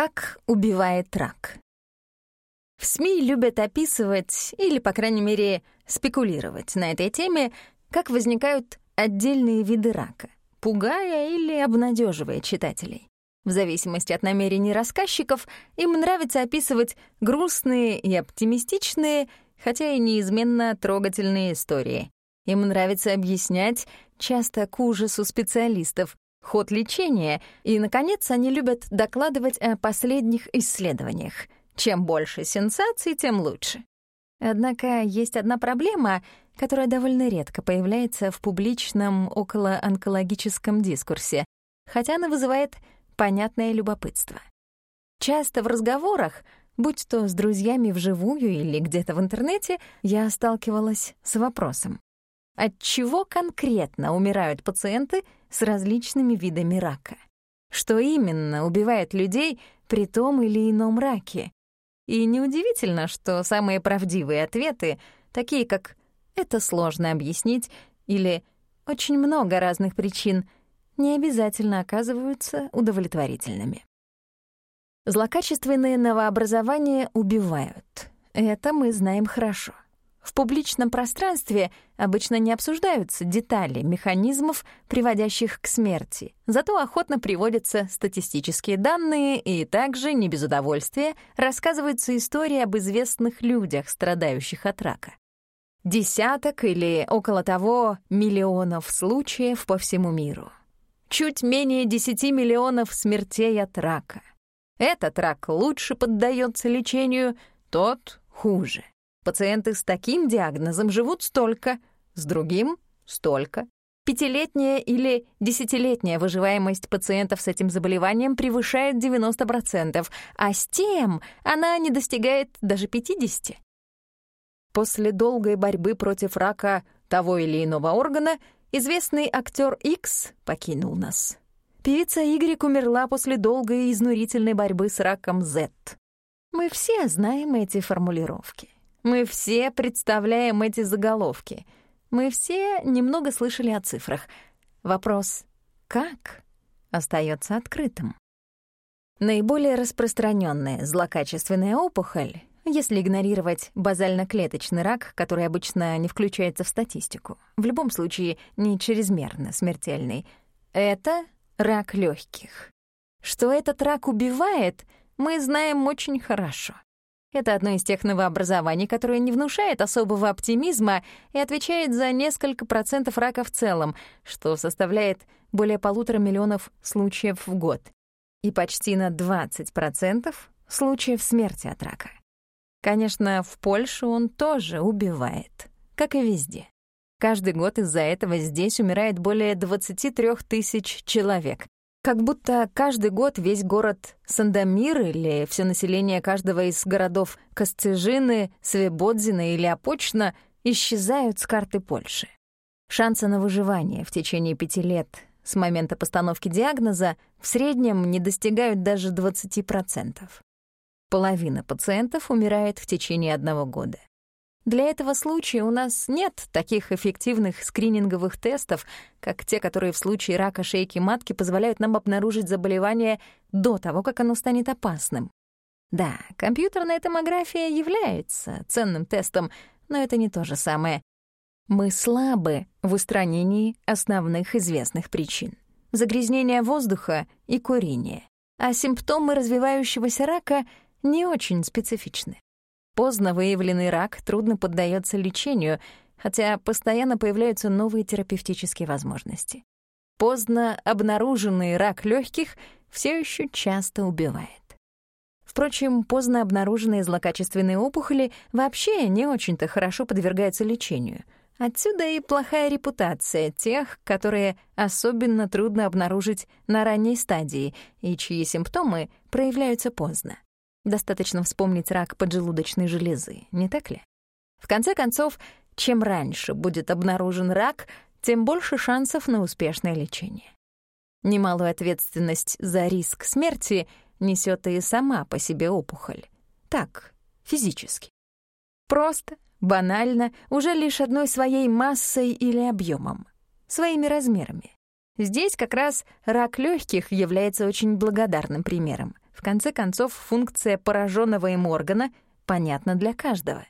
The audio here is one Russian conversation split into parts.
Как убивает рак? В СМИ любят описывать, или, по крайней мере, спекулировать на этой теме, как возникают отдельные виды рака, пугая или обнадеживая читателей. В зависимости от намерений рассказчиков, им нравится описывать грустные и оптимистичные, хотя и неизменно трогательные истории. Им нравится объяснять, часто к ужасу специалистов, ход лечения, и, наконец, они любят докладывать о последних исследованиях. Чем больше сенсаций, тем лучше. Однако есть одна проблема, которая довольно редко появляется в публичном околоонкологическом дискурсе, хотя она вызывает понятное любопытство. Часто в разговорах, будь то с друзьями вживую или где-то в интернете, я сталкивалась с вопросом. От чего конкретно умирают пациенты с различными видами рака? Что именно убивает людей при том или ином раке? И неудивительно, что самые правдивые ответы, такие как «это сложно объяснить» или «очень много разных причин», не обязательно оказываются удовлетворительными. Злокачественные новообразования убивают. Это мы знаем хорошо. В публичном пространстве обычно не обсуждаются детали механизмов, приводящих к смерти, зато охотно приводятся статистические данные и также, не без удовольствия, рассказываются истории об известных людях, страдающих от рака. Десяток или около того миллионов случаев по всему миру. Чуть менее 10 миллионов смертей от рака. Этот рак лучше поддается лечению, тот — хуже. Пациенты с таким диагнозом живут столько, с другим — столько. Пятилетняя или десятилетняя выживаемость пациентов с этим заболеванием превышает 90%, а с тем она не достигает даже 50%. После долгой борьбы против рака того или иного органа известный актер X покинул нас. Певица Y умерла после долгой и изнурительной борьбы с раком Z. Мы все знаем эти формулировки. Мы все представляем эти заголовки. Мы все немного слышали о цифрах. Вопрос «как?» остается открытым. Наиболее распространенная злокачественная опухоль, если игнорировать базально-клеточный рак, который обычно не включается в статистику, в любом случае не чрезмерно смертельный, это рак легких. Что этот рак убивает, мы знаем очень хорошо. Это одно из тех новообразований, которое не внушает особого оптимизма и отвечает за несколько процентов рака в целом, что составляет более полутора миллионов случаев в год, и почти на 20% случаев смерти от рака. Конечно, в Польше он тоже убивает, как и везде. Каждый год из-за этого здесь умирает более 23 тысяч человек, как будто каждый год весь город Сандомир или все население каждого из городов Косцежины, Свебодзина или Опочна исчезают с карты Польши. Шансы на выживание в течение пяти лет с момента постановки диагноза в среднем не достигают даже 20%. Половина пациентов умирает в течение одного года. Для этого случая у нас нет таких эффективных скрининговых тестов, как те, которые в случае рака шейки матки позволяют нам обнаружить заболевание до того, как оно станет опасным. Да, компьютерная томография является ценным тестом, но это не то же самое. Мы слабы в устранении основных известных причин — загрязнения воздуха и курения, а симптомы развивающегося рака не очень специфичны. Поздно выявленный рак трудно поддается лечению, хотя постоянно появляются новые терапевтические возможности. Поздно обнаруженный рак легких все еще часто убивает. Впрочем, поздно обнаруженные злокачественные опухоли вообще не очень-то хорошо подвергаются лечению. Отсюда и плохая репутация тех, которые особенно трудно обнаружить на ранней стадии и чьи симптомы проявляются поздно. Достаточно вспомнить рак поджелудочной железы, не так ли? В конце концов, чем раньше будет обнаружен рак, тем больше шансов на успешное лечение. Немалую ответственность за риск смерти несет и сама по себе опухоль. Так, физически. Просто, банально, уже лишь одной своей массой или объемом, своими размерами. Здесь как раз рак легких является очень благодарным примером — В конце концов, функция пораженного им органа понятна для каждого.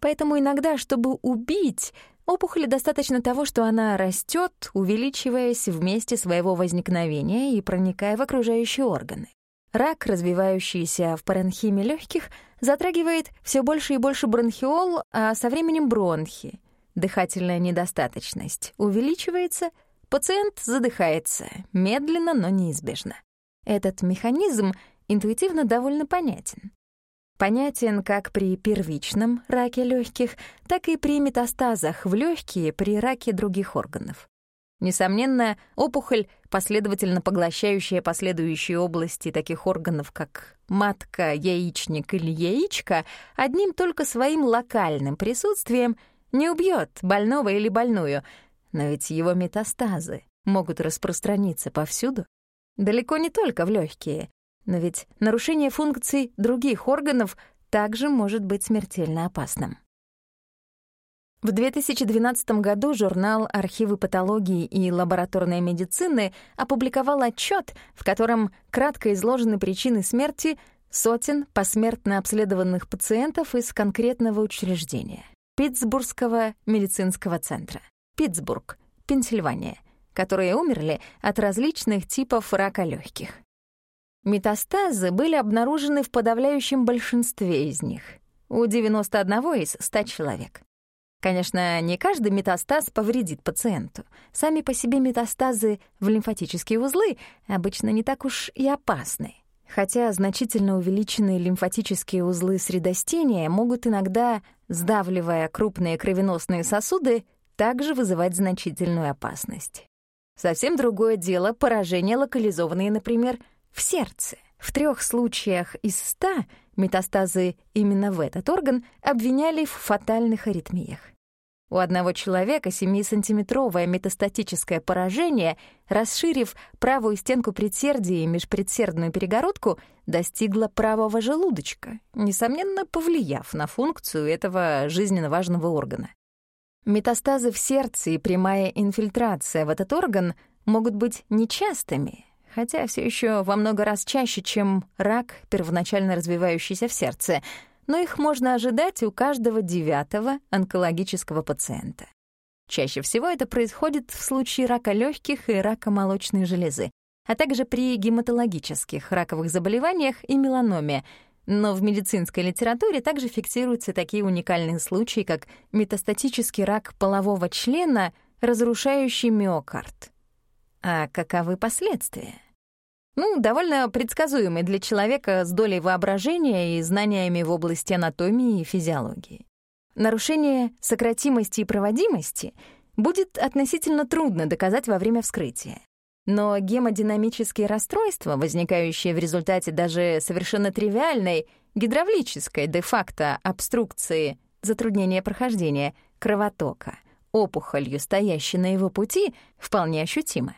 Поэтому иногда, чтобы убить, опухоли достаточно того, что она растет, увеличиваясь в месте своего возникновения и проникая в окружающие органы. Рак, развивающийся в паренхиме легких, затрагивает все больше и больше бронхиол, а со временем бронхи. Дыхательная недостаточность увеличивается, пациент задыхается, медленно, но неизбежно. Этот механизм интуитивно довольно понятен. Понятен как при первичном раке легких, так и при метастазах в легкие при раке других органов. Несомненно, опухоль, последовательно поглощающая последующие области таких органов, как матка, яичник или яичко, одним только своим локальным присутствием не убьет больного или больную, но ведь его метастазы могут распространиться повсюду. Далеко не только в легкие, но ведь нарушение функций других органов также может быть смертельно опасным. В 2012 году журнал «Архивы патологии и лабораторной медицины» опубликовал отчет, в котором кратко изложены причины смерти сотен посмертно обследованных пациентов из конкретного учреждения — Питтсбургского медицинского центра. Питтсбург, Пенсильвания, которые умерли от различных типов рака легких. Метастазы были обнаружены в подавляющем большинстве из них, у 91 из 100 человек. Конечно, не каждый метастаз повредит пациенту. Сами по себе метастазы в лимфатические узлы обычно не так уж и опасны. Хотя значительно увеличенные лимфатические узлы средостения могут иногда, сдавливая крупные кровеносные сосуды, также вызывать значительную опасность. Совсем другое дело поражения, локализованные, например, в сердце. В трех случаях из ста метастазы именно в этот орган обвиняли в фатальных аритмиях. У одного человека 7-сантиметровое метастатическое поражение, расширив правую стенку предсердия и межпредсердную перегородку, достигло правого желудочка, несомненно, повлияв на функцию этого жизненно важного органа. Метастазы в сердце и прямая инфильтрация в этот орган могут быть нечастыми, хотя все еще во много раз чаще, чем рак, первоначально развивающийся в сердце — но их можно ожидать у каждого девятого онкологического пациента. Чаще всего это происходит в случае рака легких и рака молочной железы, а также при гематологических раковых заболеваниях и меланоме, но в медицинской литературе также фиксируются такие уникальные случаи, как метастатический рак полового члена, разрушающий миокард. А каковы последствия? Ну, довольно предсказуемый для человека с долей воображения и знаниями в области анатомии и физиологии. Нарушение сократимости и проводимости будет относительно трудно доказать во время вскрытия. Но гемодинамические расстройства, возникающие в результате даже совершенно тривиальной гидравлической де-факто обструкции, затруднения прохождения, кровотока, опухолью, стоящей на его пути, вполне ощутимы.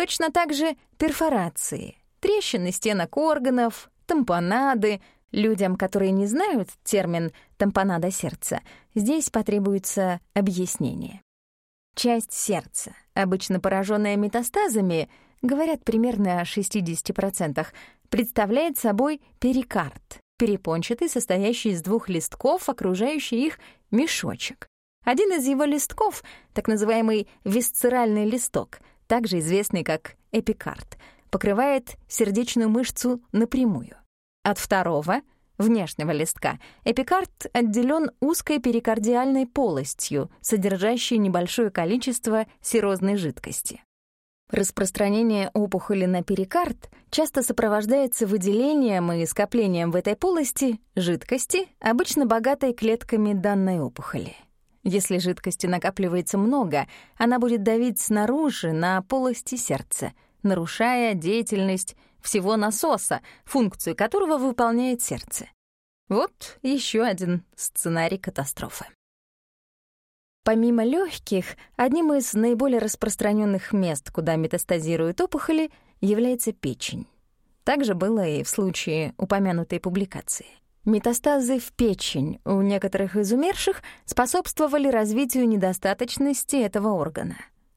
Точно так же перфорации, трещины стенок органов, тампонады. Людям, которые не знают термин «тампонада сердца», здесь потребуется объяснение. Часть сердца, обычно пораженная метастазами, говорят примерно о 60%, представляет собой перикард, перепончатый, состоящий из двух листков, окружающий их мешочек. Один из его листков, так называемый висцеральный листок, также известный как эпикард, покрывает сердечную мышцу напрямую. От второго, внешнего листка, эпикард отделен узкой перикардиальной полостью, содержащей небольшое количество серозной жидкости. Распространение опухоли на перикард часто сопровождается выделением и скоплением в этой полости жидкости, обычно богатой клетками данной опухоли. Если жидкости накапливается много, она будет давить снаружи на полости сердца, нарушая деятельность всего насоса, функцию которого выполняет сердце. Вот еще один сценарий катастрофы. Помимо легких, одним из наиболее распространенных мест, куда метастазируют опухоли, является печень. Так же было и в случае упомянутой публикации. Метастазы в печень у некоторых из умерших способствовали развитию недостаточности этого органа.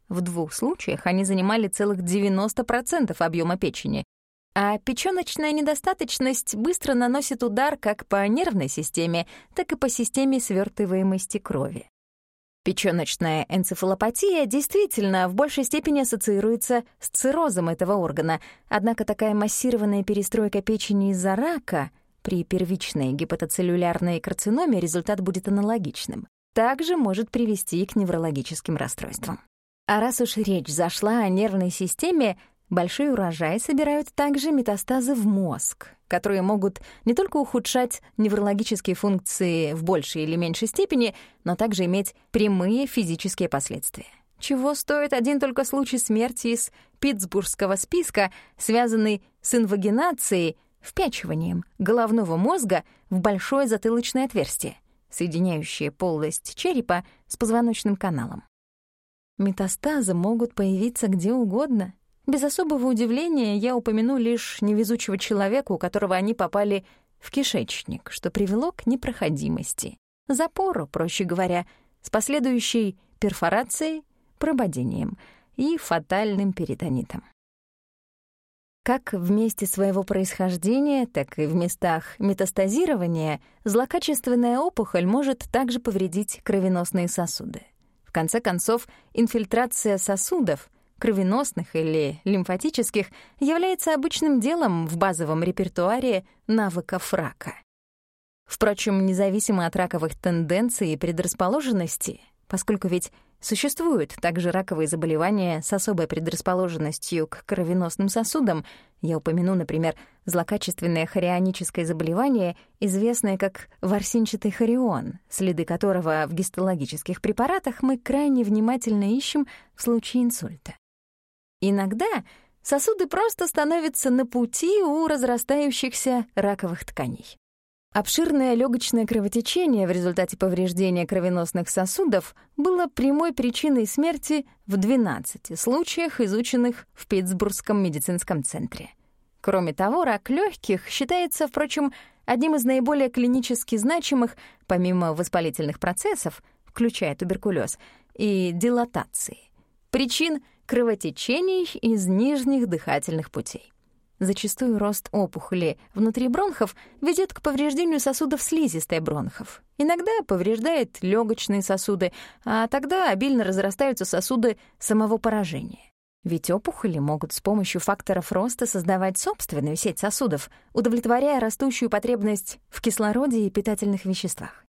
В двух случаях они занимали целых 90% объема печени. А печёночная недостаточность быстро наносит удар как по нервной системе, так и по системе свертываемости крови. Печёночная энцефалопатия действительно в большей степени ассоциируется с циррозом этого органа, однако такая массированная перестройка печени из-за рака при первичной гепатоцеллюлярной карциноме результат будет аналогичным. Также может привести к неврологическим расстройствам. А раз уж речь зашла о нервной системе, большой урожай собирают также метастазы в мозг, которые могут не только ухудшать неврологические функции в большей или меньшей степени, но также иметь прямые физические последствия. Чего стоит один только случай смерти из питтсбургского списка, связанный с инвагинацией, впячиванием головного мозга в большое затылочное отверстие, соединяющее полость черепа с позвоночным каналом. Метастазы могут появиться где угодно — без особого удивления я упомяну лишь невезучего человека, у которого они попали в кишечник, что привело к непроходимости, запору, проще говоря, с последующей перфорацией, прободением и фатальным перитонитом. Как в месте своего происхождения, так и в местах метастазирования злокачественная опухоль может также повредить кровеносные сосуды. В конце концов, инфильтрация сосудов кровеносных или лимфатических, является обычным делом в базовом репертуаре навыков рака. Впрочем, независимо от раковых тенденций и предрасположенностей, поскольку ведь существуют также раковые заболевания с особой предрасположенностью к кровеносным сосудам, я упомяну, например, злокачественное хорионическое заболевание, известное как ворсинчатый хорион, следы которого в гистологических препаратах мы крайне внимательно ищем в случае инсульта. Иногда сосуды просто становятся на пути у разрастающихся раковых тканей. Обширное легочное кровотечение в результате повреждения кровеносных сосудов было прямой причиной смерти в 12 случаях, изученных в Питтсбургском медицинском центре. Кроме того, рак легких считается, впрочем, одним из наиболее клинически значимых, помимо воспалительных процессов, включая туберкулез, и дилатации. Причин кровотечений из нижних дыхательных путей. Зачастую рост опухоли внутри бронхов ведет к повреждению сосудов слизистой бронхов. Иногда повреждает легочные сосуды, а тогда обильно разрастаются сосуды самого поражения. Ведь опухоли могут с помощью факторов роста создавать собственную сеть сосудов, удовлетворяя растущую потребность в кислороде и питательных веществах.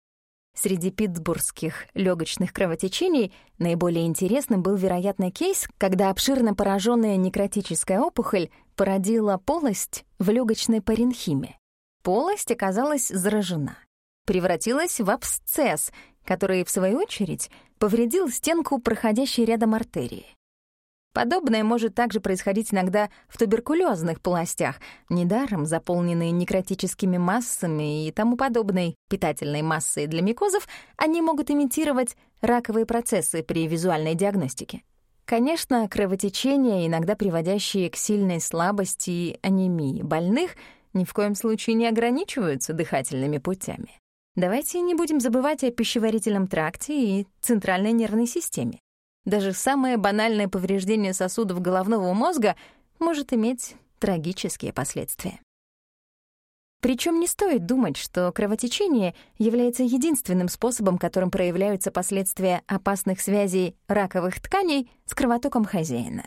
Среди питтсбургских легочных кровотечений наиболее интересным был, вероятно, кейс, когда обширно пораженная некротическая опухоль породила полость в легочной паренхиме. Полость оказалась заражена, превратилась в абсцесс, который, в свою очередь, повредил стенку проходящей рядом артерии. Подобное может также происходить иногда в туберкулезных полостях, недаром заполненные некротическими массами и тому подобной питательной массой для микозов, они могут имитировать раковые процессы при визуальной диагностике. Конечно, кровотечения, иногда приводящие к сильной слабости и анемии больных, ни в коем случае не ограничиваются дыхательными путями. Давайте не будем забывать о пищеварительном тракте и центральной нервной системе. Даже самое банальное повреждение сосудов головного мозга может иметь трагические последствия. Причем не стоит думать, что кровотечение является единственным способом, которым проявляются последствия опасных связей раковых тканей с кровотоком хозяина.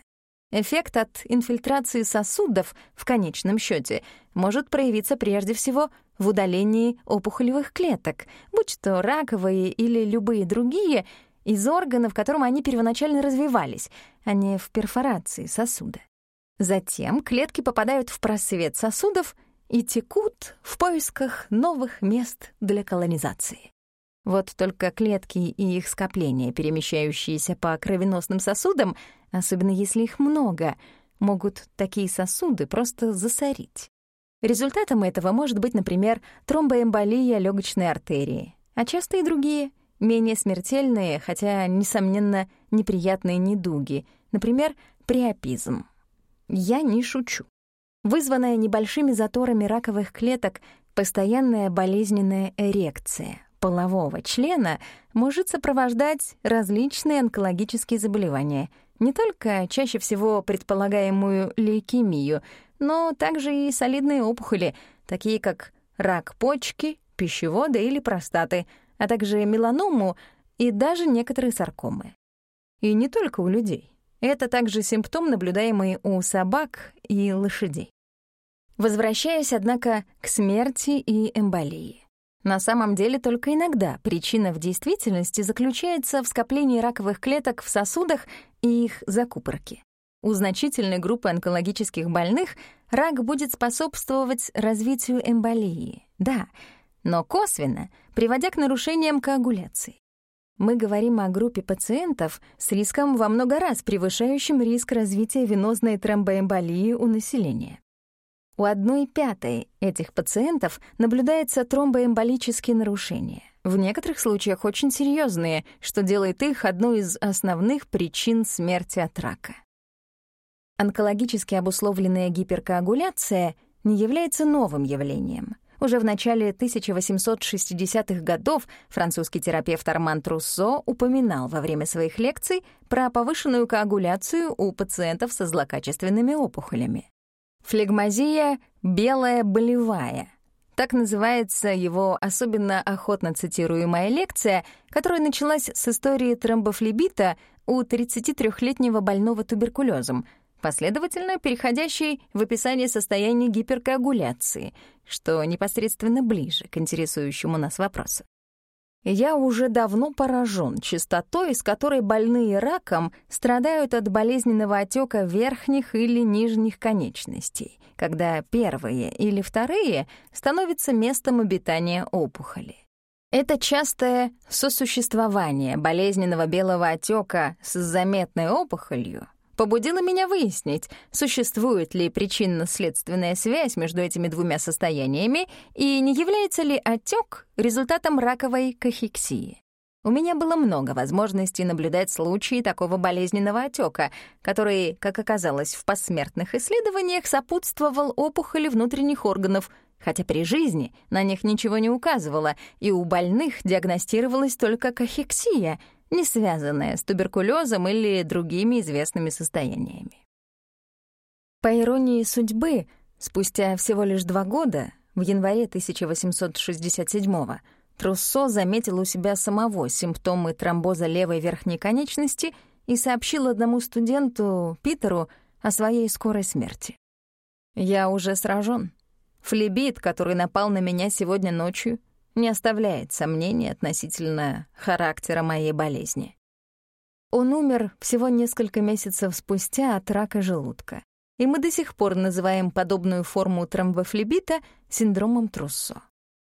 Эффект от инфильтрации сосудов в конечном счете может проявиться прежде всего в удалении опухолевых клеток, будь то раковые или любые другие, из органа, в котором они первоначально развивались, а не в перфорации сосуда. Затем клетки попадают в просвет сосудов и текут в поисках новых мест для колонизации. Вот только клетки и их скопления, перемещающиеся по кровеносным сосудам, особенно если их много, могут такие сосуды просто засорить. Результатом этого может быть, например, тромбоэмболия легочной артерии, а часто и другие — менее смертельные, хотя, несомненно, неприятные недуги, например, приопизм. Я не шучу. Вызванная небольшими заторами раковых клеток постоянная болезненная эрекция полового члена может сопровождать различные онкологические заболевания, не только чаще всего предполагаемую лейкемию, но также и солидные опухоли, такие как рак почки, пищевода или простаты, а также меланому и даже некоторые саркомы. И не только у людей. Это также симптом, наблюдаемый у собак и лошадей. Возвращаясь, однако, к смерти и эмболии. На самом деле только иногда причина в действительности заключается в скоплении раковых клеток в сосудах и их закупорке. У значительной группы онкологических больных рак будет способствовать развитию эмболии, да, но косвенно, приводя к нарушениям коагуляции. Мы говорим о группе пациентов с риском во много раз превышающим риск развития венозной тромбоэмболии у населения. У одной пятой этих пациентов наблюдается тромбоэмболические нарушения. В некоторых случаях очень серьезные, что делает их одной из основных причин смерти от рака. Онкологически обусловленная гиперкоагуляция не является новым явлением. Уже в начале 1860-х годов французский терапевт Арман Труссо упоминал во время своих лекций про повышенную коагуляцию у пациентов со злокачественными опухолями. Флегмазия белая болевая. Так называется его особенно охотно цитируемая лекция, которая началась с истории тромбофлебита у 33-летнего больного туберкулезом, последовательно переходящей в описание состояния гиперкоагуляции, что непосредственно ближе к интересующему нас вопросу. Я уже давно поражен частотой, с которой больные раком страдают от болезненного отека верхних или нижних конечностей, когда первые или вторые становятся местом обитания опухоли. Это частое сосуществование болезненного белого отека с заметной опухолью побудило меня выяснить, существует ли причинно-следственная связь между этими двумя состояниями и не является ли отек результатом раковой кахексии. У меня было много возможностей наблюдать случаи такого болезненного отека, который, как оказалось в посмертных исследованиях, сопутствовал опухоли внутренних органов, хотя при жизни на них ничего не указывало, и у больных диагностировалась только кахексия — не связанная с туберкулезом или другими известными состояниями. По иронии судьбы, спустя всего лишь два года, в январе 1867-го, Труссо заметил у себя самого симптомы тромбоза левой верхней конечности и сообщил одному студенту, Питеру, о своей скорой смерти. «Я уже сражен. Флебит, который напал на меня сегодня ночью, не оставляет сомнений относительно характера моей болезни. Он умер всего несколько месяцев спустя от рака желудка, и мы до сих пор называем подобную форму тромбофлебита синдромом Труссо.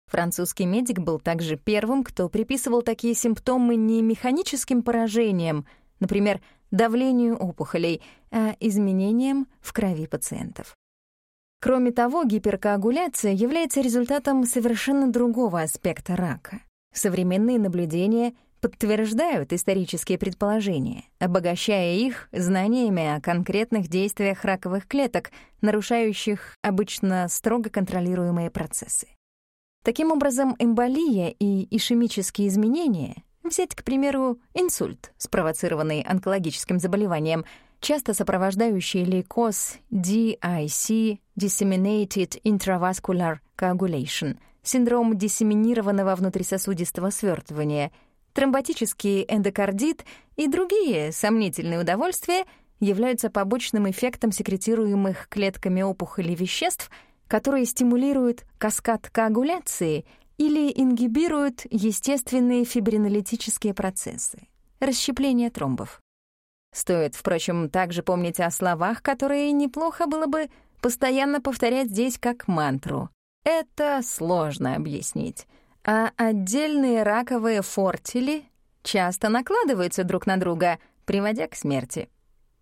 Французский медик был также первым, кто приписывал такие симптомы не механическим поражениям, например, давлению опухолей, а изменениям в крови пациентов. Кроме того, гиперкоагуляция является результатом совершенно другого аспекта рака. Современные наблюдения подтверждают исторические предположения, обогащая их знаниями о конкретных действиях раковых клеток, нарушающих обычно строго контролируемые процессы. Таким образом, эмболия и ишемические изменения, взять, к примеру, инсульт, спровоцированный онкологическим заболеванием — часто сопровождающие лейкоз DIC — Disseminated Intravascular Coagulation, синдром диссеминированного внутрисосудистого свертывания, тромботический эндокардит и другие сомнительные удовольствия являются побочным эффектом секретируемых клетками опухоли веществ, которые стимулируют каскад коагуляции или ингибируют естественные фибринолитические процессы — расщепление тромбов. Стоит, впрочем, также помнить о словах, которые неплохо было бы постоянно повторять здесь как мантру. Это сложно объяснить. А отдельные раковые фортили часто накладываются друг на друга, приводя к смерти.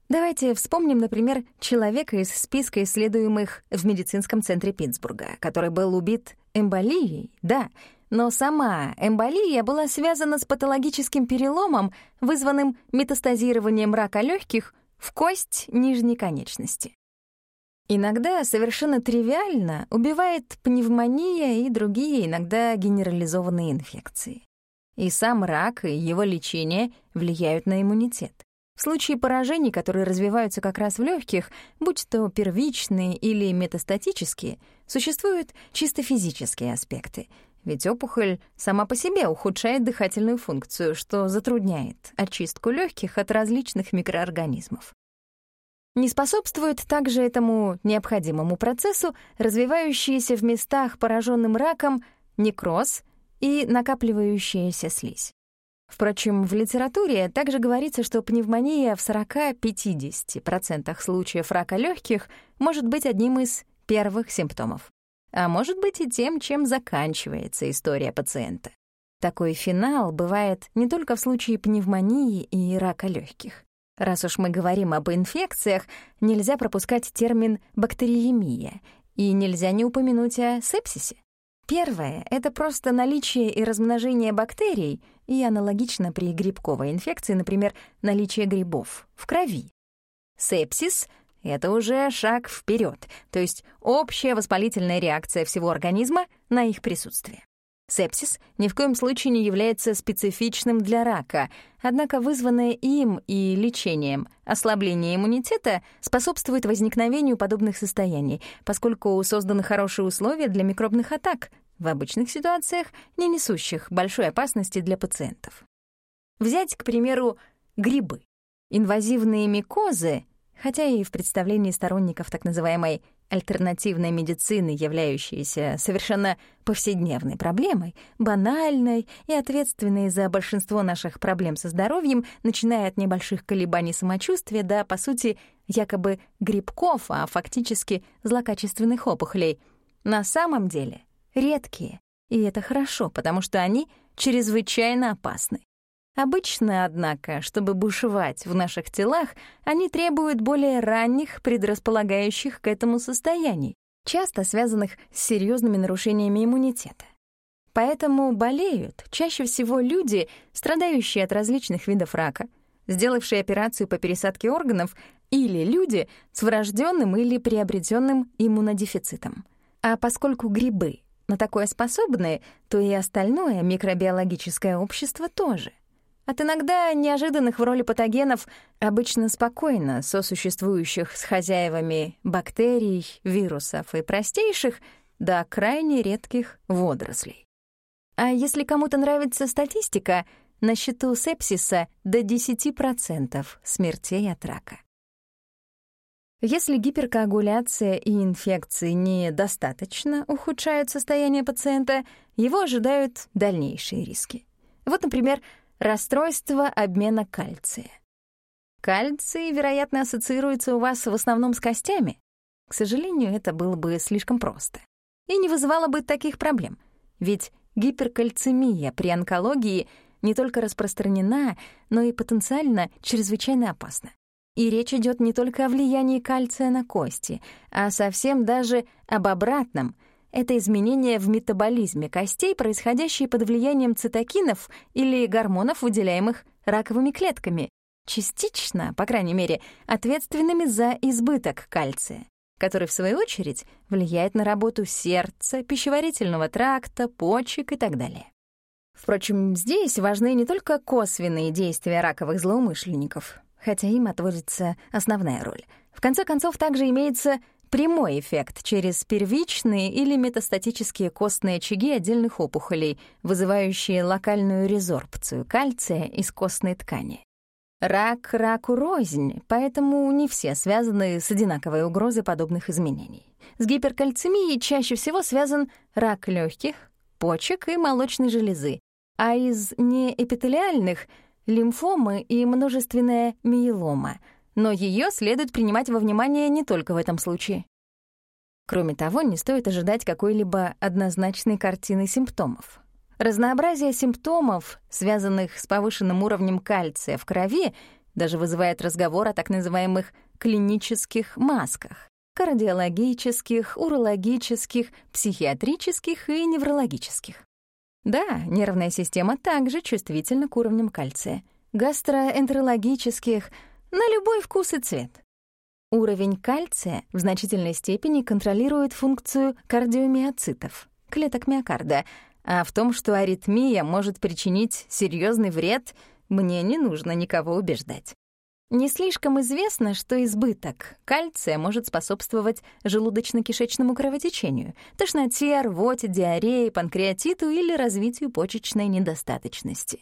Давайте вспомним, например, человека из списка исследуемых в медицинском центре Питтсбурга, который был убит эмболией, да, но сама эмболия была связана с патологическим переломом, вызванным метастазированием рака легких в кость нижней конечности. Иногда совершенно тривиально убивает пневмония и другие иногда генерализованные инфекции. И сам рак, и его лечение влияют на иммунитет. В случае поражений, которые развиваются как раз в легких, будь то первичные или метастатические, существуют чисто физические аспекты. Ведь опухоль сама по себе ухудшает дыхательную функцию, что затрудняет очистку легких от различных микроорганизмов. Не способствует также этому необходимому процессу развивающиеся в местах, пораженным раком, некроз и накапливающаяся слизь. Впрочем, в литературе также говорится, что пневмония в 40-50% случаев рака легких может быть одним из первых симптомов, а может быть и тем, чем заканчивается история пациента. Такой финал бывает не только в случае пневмонии и рака легких. Раз уж мы говорим об инфекциях, нельзя пропускать термин «бактериемия» и нельзя не упомянуть о сепсисе. Первое — это просто наличие и размножение бактерий, и аналогично при грибковой инфекции, например, наличие грибов в крови. Сепсис — это уже шаг вперед, то есть общая воспалительная реакция всего организма на их присутствие. Сепсис ни в коем случае не является специфичным для рака, однако вызванное им и лечением ослабление иммунитета способствует возникновению подобных состояний, поскольку созданы хорошие условия для микробных атак, в обычных ситуациях не несущих большой опасности для пациентов. Взять, к примеру, грибы. Инвазивные микозы, хотя и в представлении сторонников так называемой альтернативной медицины, являющейся совершенно повседневной проблемой, банальной и ответственной за большинство наших проблем со здоровьем, начиная от небольших колебаний самочувствия до, по сути, якобы грибков, а фактически злокачественных опухолей, на самом деле редкие. И это хорошо, потому что они чрезвычайно опасны. Обычно, однако, чтобы бушевать в наших телах, они требуют более ранних, предрасполагающих к этому состояний, часто связанных с серьезными нарушениями иммунитета. Поэтому болеют чаще всего люди, страдающие от различных видов рака, сделавшие операцию по пересадке органов, или люди с врожденным или приобретенным иммунодефицитом. А поскольку грибы на такое способны, то и остальное микробиологическое общество тоже — от иногда неожиданных в роли патогенов обычно спокойно сосуществующих с хозяевами бактерий, вирусов и простейших до крайне редких водорослей. А если кому-то нравится статистика, на счету сепсиса до 10% смертей от рака. Если гиперкоагуляция и инфекции недостаточно ухудшают состояние пациента, его ожидают дальнейшие риски. Вот, например, Расстройство обмена кальция. Кальций, вероятно, ассоциируется у вас в основном с костями. К сожалению, это было бы слишком просто. И не вызывало бы таких проблем. Ведь гиперкальцемия при онкологии не только распространена, но и потенциально чрезвычайно опасна. И речь идет не только о влиянии кальция на кости, а совсем даже об обратном — это изменения в метаболизме костей, происходящие под влиянием цитокинов или гормонов, выделяемых раковыми клетками, частично, по крайней мере, ответственными за избыток кальция, который, в свою очередь, влияет на работу сердца, пищеварительного тракта, почек и так далее. Впрочем, здесь важны не только косвенные действия раковых злоумышленников, хотя им отводится основная роль. В конце концов, также имеется прямой эффект через первичные или метастатические костные очаги отдельных опухолей, вызывающие локальную резорбцию кальция из костной ткани. Рак раку рознь, поэтому не все связаны с одинаковой угрозой подобных изменений. С гиперкальцемией чаще всего связан рак легких, почек и молочной железы, а из неэпителиальных — лимфомы и множественная миелома — но ее следует принимать во внимание не только в этом случае. Кроме того, не стоит ожидать какой-либо однозначной картины симптомов. Разнообразие симптомов, связанных с повышенным уровнем кальция в крови, даже вызывает разговор о так называемых клинических масках — кардиологических, урологических, психиатрических и неврологических. Да, нервная система также чувствительна к уровням кальция. Гастроэнтерологических — на любой вкус и цвет. Уровень кальция в значительной степени контролирует функцию кардиомиоцитов, клеток миокарда, а в том, что аритмия может причинить серьезный вред, мне не нужно никого убеждать. Не слишком известно, что избыток кальция может способствовать желудочно-кишечному кровотечению, тошноте, рвоте, диарее, панкреатиту или развитию почечной недостаточности.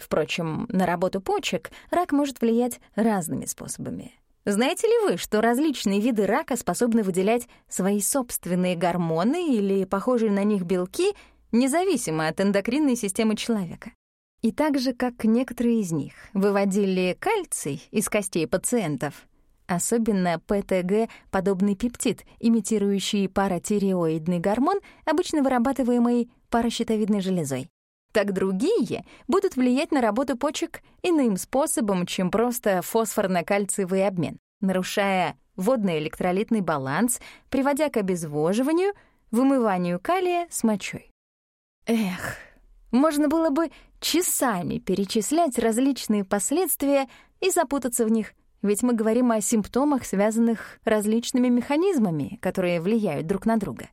Впрочем, на работу почек рак может влиять разными способами. Знаете ли вы, что различные виды рака способны выделять свои собственные гормоны или похожие на них белки, независимо от эндокринной системы человека? И так же, как некоторые из них выводили кальций из костей пациентов, особенно ПТГ — подобный пептид, имитирующий паратиреоидный гормон, обычно вырабатываемый паращитовидной железой так другие будут влиять на работу почек иным способом, чем просто фосфорно-кальциевый обмен, нарушая водно-электролитный баланс, приводя к обезвоживанию, вымыванию калия с мочой. Эх, можно было бы часами перечислять различные последствия и запутаться в них, ведь мы говорим о симптомах, связанных различными механизмами, которые влияют друг на друга.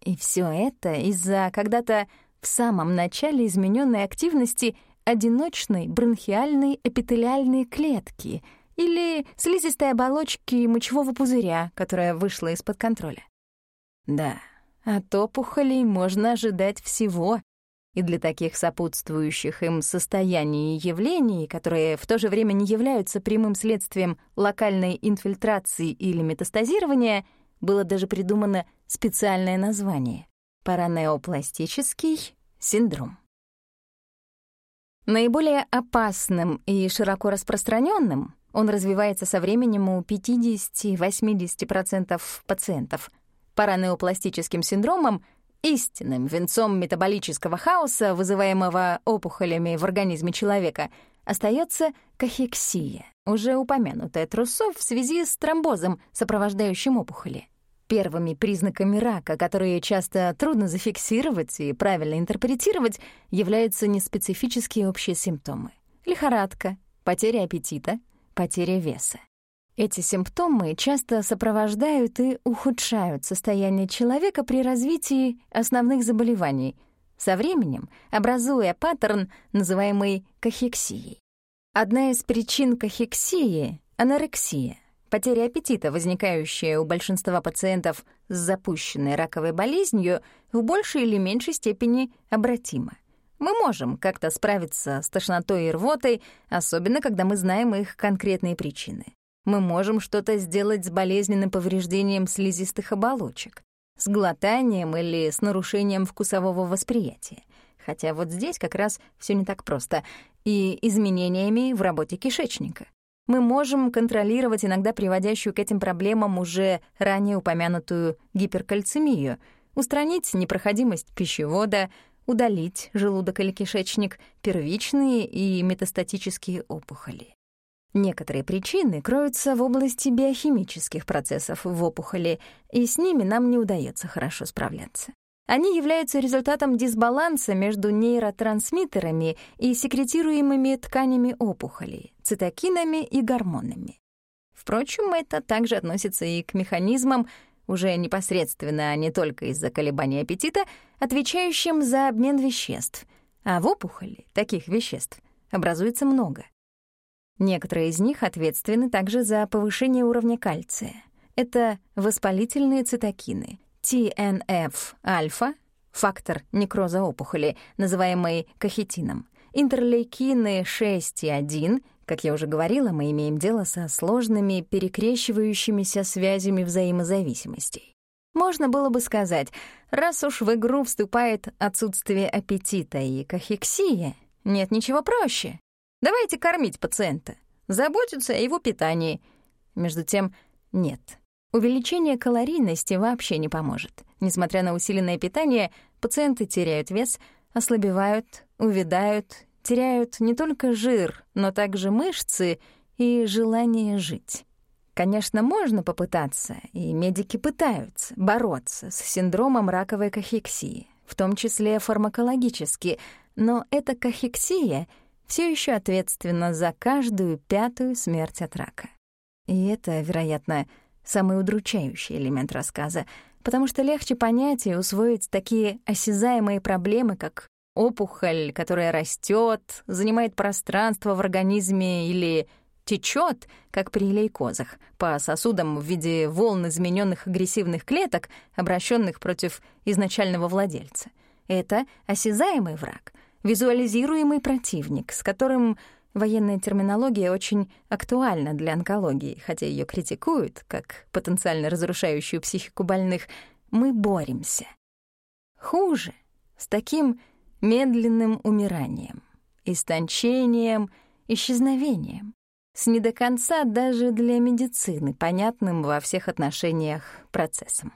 И все это из-за когда-то в самом начале измененной активности одиночной бронхиальной эпителиальной клетки или слизистой оболочки мочевого пузыря, которая вышла из-под контроля. Да, от опухолей можно ожидать всего, и для таких сопутствующих им состояний и явлений, которые в то же время не являются прямым следствием локальной инфильтрации или метастазирования, было даже придумано специальное название Паранеопластический синдром. Наиболее опасным и широко распространенным он развивается со временем у 50-80% пациентов. Паранеопластическим синдромом истинным венцом метаболического хаоса, вызываемого опухолями в организме человека, остается кахексия, уже упомянутая трусов в связи с тромбозом, сопровождающим опухоли. Первыми признаками рака, которые часто трудно зафиксировать и правильно интерпретировать, являются неспецифические общие симптомы. Лихорадка, потеря аппетита, потеря веса. Эти симптомы часто сопровождают и ухудшают состояние человека при развитии основных заболеваний, со временем образуя паттерн, называемый кахексией. Одна из причин кахексии — анорексия — Потеря аппетита, возникающая у большинства пациентов с запущенной раковой болезнью, в большей или меньшей степени обратима. Мы можем как-то справиться с тошнотой и рвотой, особенно когда мы знаем их конкретные причины. Мы можем что-то сделать с болезненным повреждением слизистых оболочек, с глотанием или с нарушением вкусового восприятия. Хотя вот здесь как раз все не так просто, и изменениями в работе кишечника мы можем контролировать иногда приводящую к этим проблемам уже ранее упомянутую гиперкальцемию, устранить непроходимость пищевода, удалить желудок или кишечник, первичные и метастатические опухоли. Некоторые причины кроются в области биохимических процессов в опухоли, и с ними нам не удается хорошо справляться. Они являются результатом дисбаланса между нейротрансмиттерами и секретируемыми тканями опухолей, цитокинами и гормонами. Впрочем, это также относится и к механизмам, уже непосредственно, а не только из-за колебания аппетита, отвечающим за обмен веществ. А в опухоли таких веществ образуется много. Некоторые из них ответственны также за повышение уровня кальция. Это воспалительные цитокины — TNF-альфа, фактор некроза опухоли, называемый кахетином, интерлейкины 6 и 1, как я уже говорила, мы имеем дело со сложными перекрещивающимися связями взаимозависимостей. Можно было бы сказать, раз уж в игру вступает отсутствие аппетита и кахексия, нет ничего проще. Давайте кормить пациента, заботиться о его питании. Между тем, нет. Увеличение калорийности вообще не поможет. Несмотря на усиленное питание, пациенты теряют вес, ослабевают, увядают, теряют не только жир, но также мышцы и желание жить. Конечно, можно попытаться, и медики пытаются бороться с синдромом раковой кахексии, в том числе фармакологически, но эта кахексия все еще ответственна за каждую пятую смерть от рака. И это, вероятно, самый удручающий элемент рассказа, потому что легче понять и усвоить такие осязаемые проблемы, как опухоль, которая растет, занимает пространство в организме или течет, как при лейкозах, по сосудам в виде волн измененных агрессивных клеток, обращенных против изначального владельца. Это осязаемый враг, визуализируемый противник, с которым военная терминология очень актуальна для онкологии, хотя ее критикуют как потенциально разрушающую психику больных. Мы боремся. Хуже, с таким медленным умиранием, истончением, исчезновением с не до конца даже для медицины понятным во всех отношениях процессом.